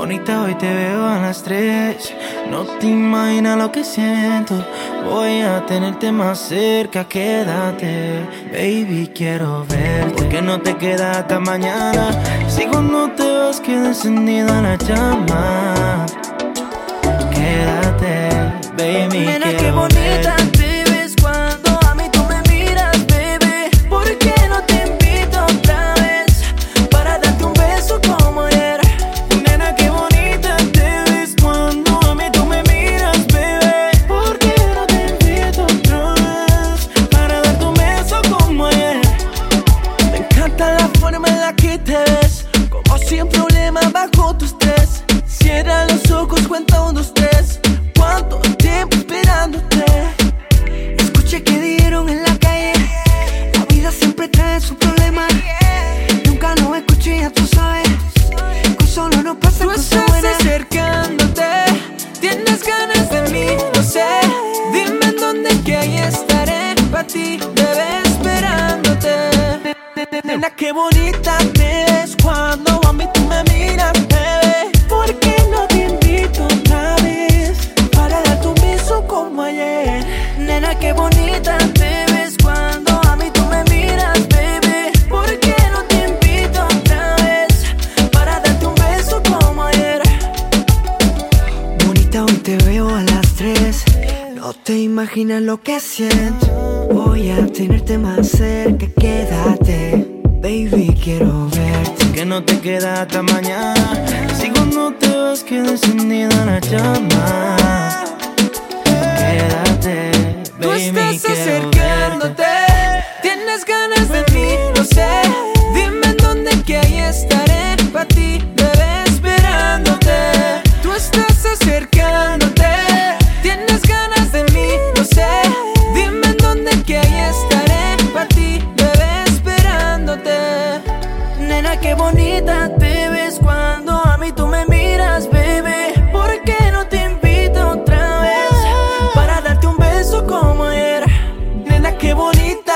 Bonita, hoy te veo a las tres. No te imaginas lo que siento. Voy a tenerte más cerca, quédate. Baby, quiero verte. ¿Por qué no te quedas hasta mañana? Si cuando te vas queda encendida la llama. Quédate, baby, quiero qué bonita su problema. Nunca lo escuché, ya tú sabes. Con solo no pasa Tú estás buenas. acercándote, tienes ganas de mí, no sé. Dime en dónde que ahí estaré para ti, bebé, esperándote. Nena, qué bonita te No te imaginas lo que siento. Voy a tenerte más cerca, quédate. Baby, quiero verte. Que no te quedas hasta mañana. Si cuando te vas queda encendida la llama. Quédate, Tú baby, estás quiero acercándote, verte. tienes ganas de. bonita te ves cuando a mí tú me miras, bebé. ¿Por qué no te invito otra vez para darte un beso como ayer? Nena, qué bonita.